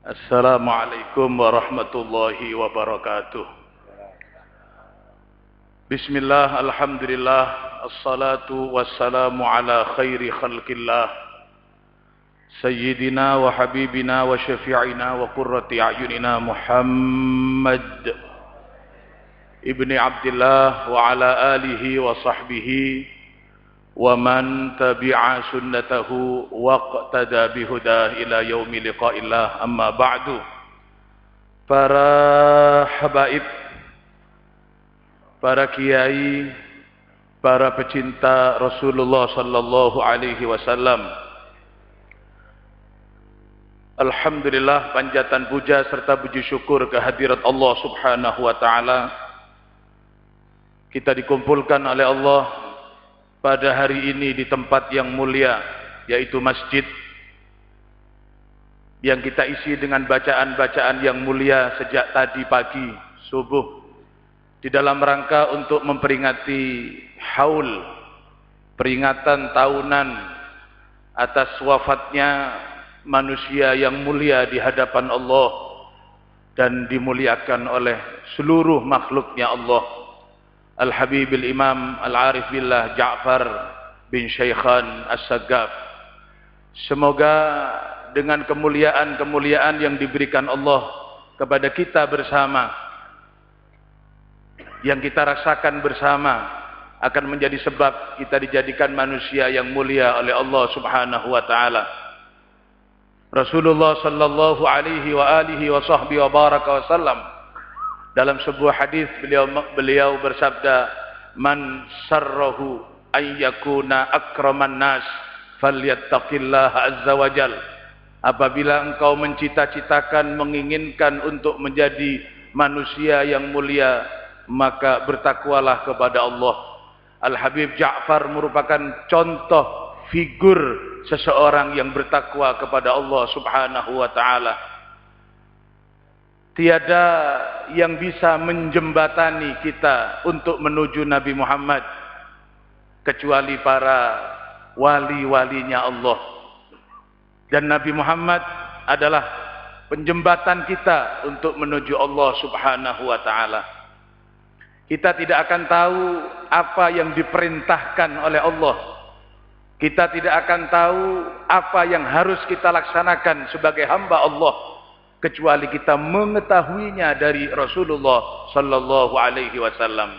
Assalamualaikum warahmatullahi wabarakatuh. Bismillah, alhamdulillah, assalatu wassalamu ala khairi khalqillah. Sayyidina wa habibina wa syafi'ina wa qurrati a'yunina Muhammad ibni Abdullah wa ala alihi wa sahbihi ومن تبع سنته واقتدى بهداه إلى يوم لقاء الله أما بعد para habaib para kiai para pecinta Rasulullah sallallahu alaihi wasallam Alhamdulillah panjatan puja serta puji syukur kehadirat Allah Subhanahu wa taala kita dikumpulkan oleh Allah pada hari ini di tempat yang mulia yaitu masjid yang kita isi dengan bacaan-bacaan yang mulia sejak tadi pagi subuh di dalam rangka untuk memperingati haul peringatan tahunan atas wafatnya manusia yang mulia di hadapan Allah dan dimuliakan oleh seluruh makhluknya Allah Al-Habib Al-Imam Al-Arif Billah Ja'far bin Syaikhan As-Sagaf. Semoga dengan kemuliaan-kemuliaan yang diberikan Allah kepada kita bersama, yang kita rasakan bersama, akan menjadi sebab kita dijadikan manusia yang mulia oleh Allah Subhanahu wa taala. Rasulullah sallallahu alaihi wa alihi wa sahbihi wa baraka wasallam dalam sebuah hadis beliau beliau bersabda, "Man sarrahu ayyakuna akraman nas falyattaqillaha azza wajal." Apabila engkau mencita-citakan menginginkan untuk menjadi manusia yang mulia, maka bertakwalah kepada Allah. Al-Habib Ja'far merupakan contoh figur seseorang yang bertakwa kepada Allah Subhanahu wa taala. Tiada yang bisa menjembatani kita untuk menuju Nabi Muhammad kecuali para wali-walinya Allah. Dan Nabi Muhammad adalah penjembatan kita untuk menuju Allah Subhanahu wa taala. Kita tidak akan tahu apa yang diperintahkan oleh Allah. Kita tidak akan tahu apa yang harus kita laksanakan sebagai hamba Allah kecuali kita mengetahuinya dari Rasulullah sallallahu alaihi wasallam.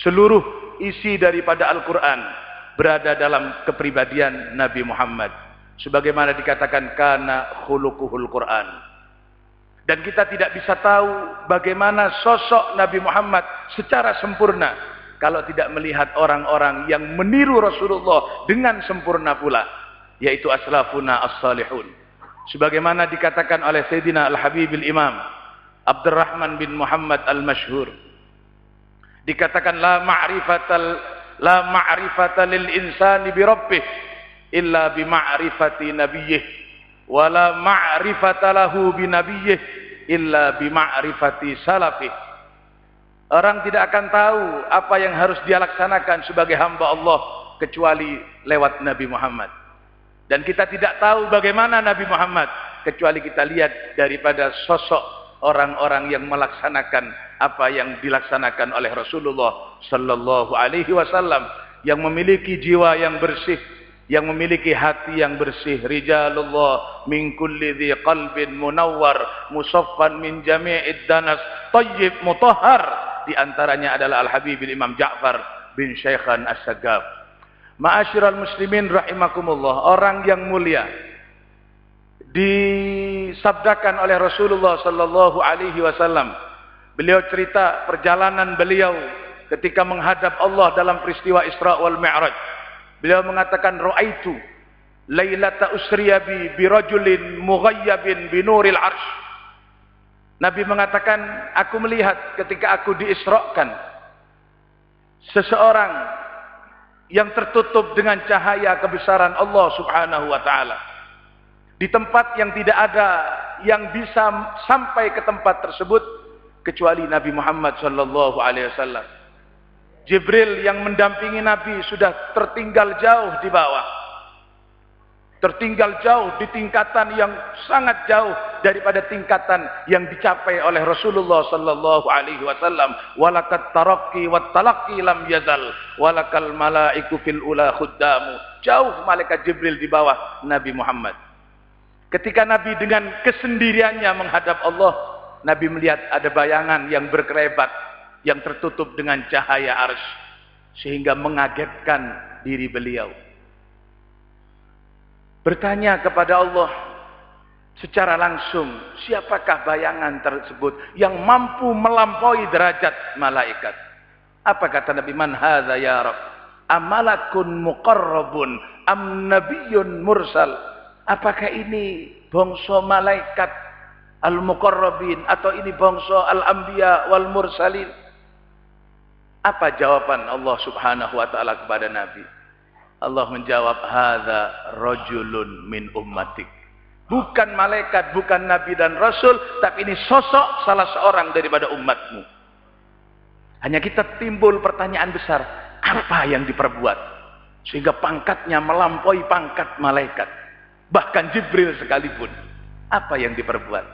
Seluruh isi daripada Al-Qur'an berada dalam kepribadian Nabi Muhammad sebagaimana dikatakan kana khuluquhul Qur'an. Dan kita tidak bisa tahu bagaimana sosok Nabi Muhammad secara sempurna kalau tidak melihat orang-orang yang meniru Rasulullah dengan sempurna pula yaitu aslafuna as-salihun sebagaimana dikatakan oleh Sayyidina Al-Habib Al-Imam Abdurrahman bin Muhammad Al-Mashhur. Dikatakan la ma'rifatal la ma'rifata lil insani bi rabbih illa bi ma'rifati nabiyyih wa la ma'rifata lahu bi nabiyyih illa bi ma'rifati salafih. Orang tidak akan tahu apa yang harus dia laksanakan sebagai hamba Allah kecuali lewat Nabi Muhammad dan kita tidak tahu bagaimana Nabi Muhammad kecuali kita lihat daripada sosok orang-orang yang melaksanakan apa yang dilaksanakan oleh Rasulullah sallallahu alaihi wasallam yang memiliki jiwa yang bersih yang memiliki hati yang bersih. Rijalullah min kulli dhi qalbin munawwar musaffan min jami'id danas tayyib mutahhar. Di antaranya adalah Al-Habib Imam Ja'far bin Syaikhan As-Sagaf Ma'asyiral muslimin rahimakumullah, orang yang mulia disabdakan oleh Rasulullah sallallahu alaihi wasallam. Beliau cerita perjalanan beliau ketika menghadap Allah dalam peristiwa Isra wal Mi'raj. Beliau mengatakan ra'aitu lailata usriya bi birajulin mughayyabin binuril arsh. Nabi mengatakan, aku melihat ketika aku diisrakan seseorang yang tertutup dengan cahaya kebesaran Allah Subhanahu wa taala. Di tempat yang tidak ada yang bisa sampai ke tempat tersebut kecuali Nabi Muhammad sallallahu alaihi wasallam. Jibril yang mendampingi Nabi sudah tertinggal jauh di bawah. tertinggal jauh di tingkatan yang sangat jauh daripada tingkatan yang dicapai oleh Rasulullah sallallahu alaihi wasallam. Walakat tarakki wat talaqi lam yazal. Walakal malaiku fil ula khuddamu. Jauh malaikat Jibril di bawah Nabi Muhammad. Ketika Nabi dengan kesendiriannya menghadap Allah Nabi melihat ada bayangan yang berkerebat yang tertutup dengan cahaya arsy sehingga mengagetkan diri beliau. Bertanya kepada Allah secara langsung siapakah bayangan tersebut yang mampu melampaui derajat malaikat? Apa kata Nabi man hadza ya rab amalakun muqarrabun? Am nabiyyun mursal? Apakah ini bangsa malaikat al muqarrabin atau ini bangsa al anbiya wal mursalin? Apa jawaban Allah Subhanahu wa taala kepada Nabi? Allah menjawab hadza rajulun min ummatik. Bukan malaikat, bukan nabi dan rasul, tapi ini sosok salah seorang daripada umatmu. Hanya kita timbul pertanyaan besar, apa yang diperbuat sehingga pangkatnya melampaui pangkat malaikat, bahkan Jibril sekalipun. Apa yang diperbuat?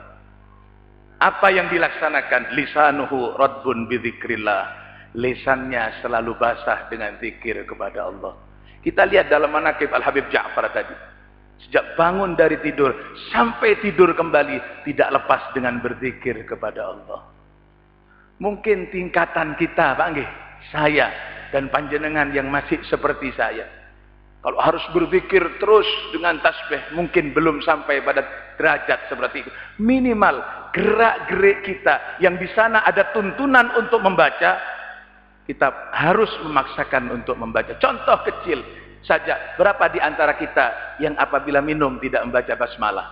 Apa yang dilaksanakan? Lisanuhu radbun bidzikrillah. Lisannya selalu basah dengan zikir kepada Allah. Kita lihat dalam manakib Al-Habib Ja'far tadi. Sejak bangun dari tidur sampai tidur kembali tidak lepas dengan berzikir kepada Allah. Mungkin tingkatan kita, Pak Nggih, saya dan panjenengan yang masih seperti saya. Kalau harus berzikir terus dengan tasbih, mungkin belum sampai pada derajat seperti itu. Minimal gerak-gerik kita yang di sana ada tuntunan untuk membaca, kita harus memaksakan untuk membaca. Contoh kecil saja, berapa di antara kita yang apabila minum tidak membaca basmalah?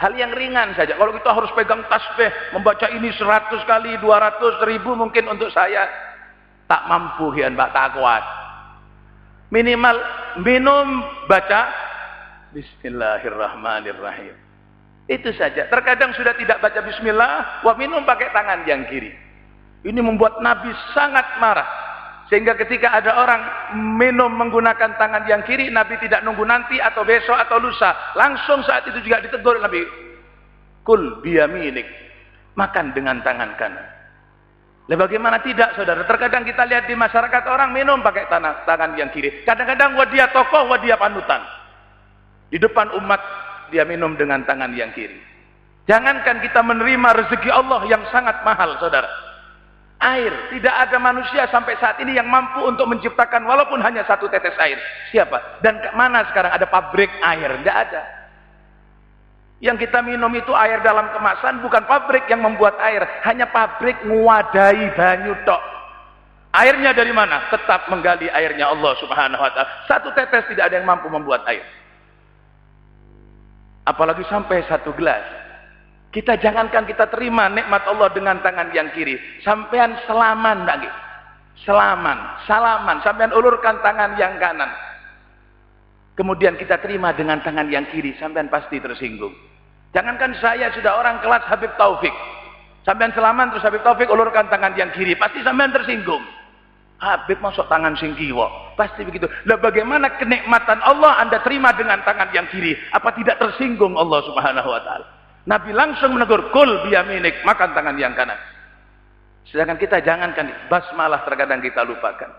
Hal yang ringan saja. Kalau kita harus pegang tasbih, membaca ini 100 kali, 200 ribu mungkin untuk saya tak mampu ya Mbak tak kuat. Minimal minum baca Bismillahirrahmanirrahim. Itu saja. Terkadang sudah tidak baca bismillah, wah minum pakai tangan yang kiri. Ini membuat Nabi sangat marah. Sehingga ketika ada orang minum menggunakan tangan yang kiri, Nabi tidak nunggu nanti atau besok atau lusa. Langsung saat itu juga ditegur Nabi. Kul biyaminik. Makan dengan tangan kanan. Lah bagaimana tidak saudara? Terkadang kita lihat di masyarakat orang minum pakai tangan, tangan yang kiri. Kadang-kadang wah dia tokoh, wah dia panutan. Di depan umat dia minum dengan tangan yang kiri. Jangankan kita menerima rezeki Allah yang sangat mahal saudara air. Tidak ada manusia sampai saat ini yang mampu untuk menciptakan walaupun hanya satu tetes air. Siapa? Dan ke mana sekarang ada pabrik air? Tidak ada. Yang kita minum itu air dalam kemasan bukan pabrik yang membuat air, hanya pabrik nguadai banyu tok. Airnya dari mana? Tetap menggali airnya Allah Subhanahu wa taala. Satu tetes tidak ada yang mampu membuat air. Apalagi sampai satu gelas. Kita jangankan kita terima nikmat Allah dengan tangan yang kiri. Sampean selaman lagi. Selaman, salaman. Sampean ulurkan tangan yang kanan. Kemudian kita terima dengan tangan yang kiri. Sampean pasti tersinggung. Jangankan saya sudah orang kelas Habib Taufik. Sampean selaman terus Habib Taufik ulurkan tangan yang kiri. Pasti sampean tersinggung. Habib masuk tangan sing kiwa. Pasti begitu. Lah bagaimana kenikmatan Allah Anda terima dengan tangan yang kiri? Apa tidak tersinggung Allah Subhanahu wa taala? Nabi langsung menegur, kul biyaminik, makan tangan yang kanan. Sedangkan kita jangankan basmalah terkadang kita lupakan.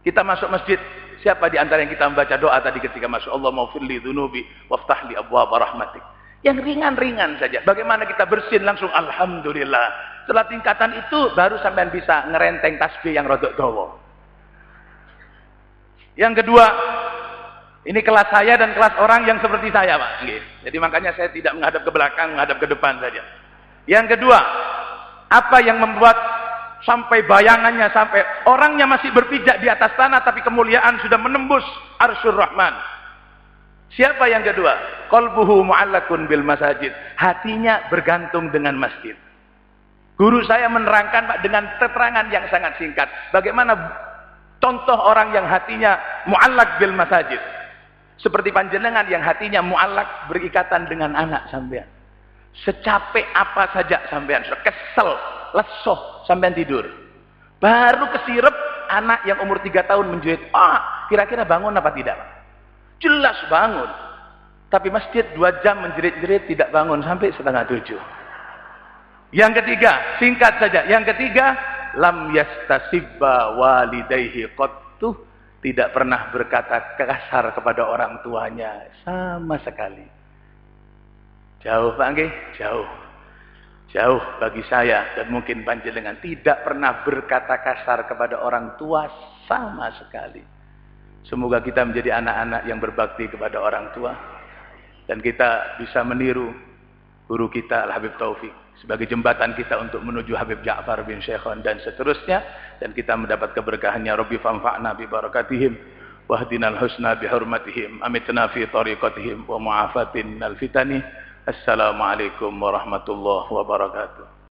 Kita masuk masjid, siapa di antara yang kita membaca doa tadi ketika masuk Allah maufirli dunubi waftahli abwab rahmatik. Yang ringan-ringan saja. Bagaimana kita bersin langsung alhamdulillah. Setelah tingkatan itu baru sampean bisa ngerenteng tasbih yang rodok dawa. Yang kedua, ini kelas saya dan kelas orang yang seperti saya, Pak. Jadi makanya saya tidak menghadap ke belakang, menghadap ke depan saja. Yang kedua, apa yang membuat sampai bayangannya sampai orangnya masih berpijak di atas tanah tapi kemuliaan sudah menembus arsyur rahman. Siapa yang kedua? Qalbuhu mu'allakun bil masajid. Hatinya bergantung dengan masjid. Guru saya menerangkan Pak dengan keterangan yang sangat singkat. Bagaimana contoh orang yang hatinya mu'allak bil masajid. Seperti panjenengan yang hatinya mu'alak berikatan dengan anak sampean. Secapek apa saja sampean, kesel, lesoh sampean tidur. Baru kesirep anak yang umur tiga tahun menjerit, ah kira-kira bangun apa tidak? Jelas bangun. Tapi masjid dua jam menjerit-jerit tidak bangun sampai setengah tujuh. Yang ketiga, singkat saja. Yang ketiga, lam yastasibba walidayhi qattu tidak pernah berkata kasar kepada orang tuanya sama sekali. Jauh Pak Nggih, jauh. Jauh bagi saya dan mungkin panjenengan tidak pernah berkata kasar kepada orang tua sama sekali. Semoga kita menjadi anak-anak yang berbakti kepada orang tua dan kita bisa meniru guru kita Al Habib Taufik sebagai jembatan kita untuk menuju Habib Ja'far bin Syekhon dan seterusnya. Dan kita mendapat keberkahannya. Rabbi fanfa'na bi barakatihim wahdinal husna bi hurmatihim amitna fi tariqatihim wa mu'afatin al fitani. Assalamualaikum warahmatullahi wabarakatuh